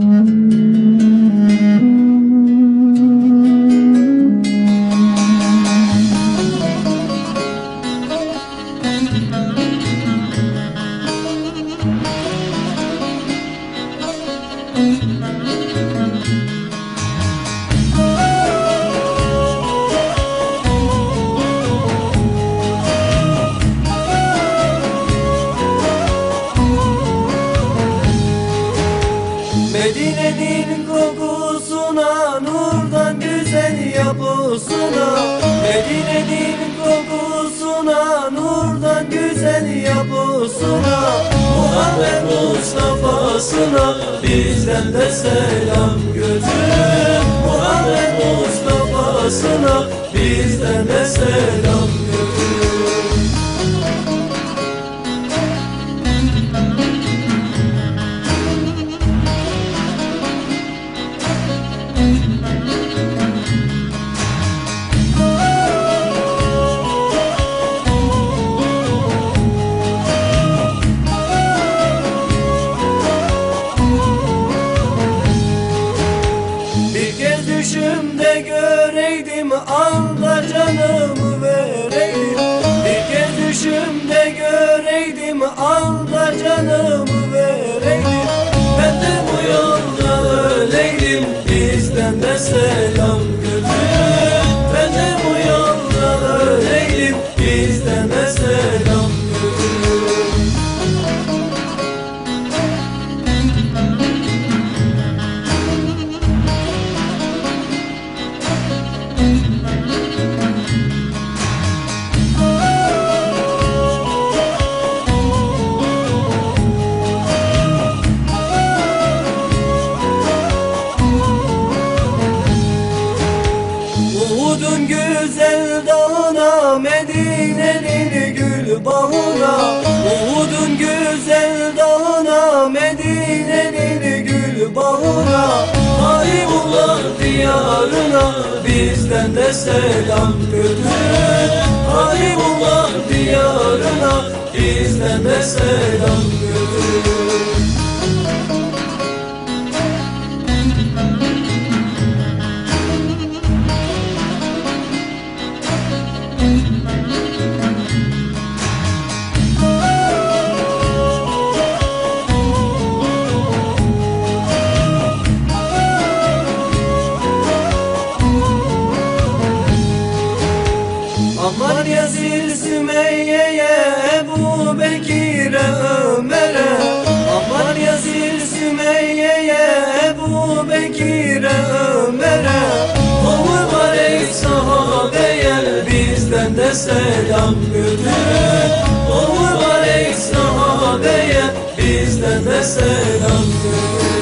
Mm-hmm. Senin kokusuna nurdan güzel yapısına. Medine'nin kokusuna nurdan güzel yapısına. Muhammed Mustafa'sına bizden de selam götür. Muhammed Mustafa'sına bizden de selam götür düşümde göreydim Allah canımı vereydim Medine'nin gül bağına Uhud'un güzel dağına Medine'nin gül bağına Halimullah diyarına Bizden de selam götür. Halimullah diyarına Bizden de selam götür Yazid Sümeyye'ye Ebu Bekir'e Ömer'e. Aman Yazid Sümeyye'ye Ebu Bekir'e Ömer'e. O mübarek sahabeye bizden de selam götür. O mübarek sahabeye bizden de selam götür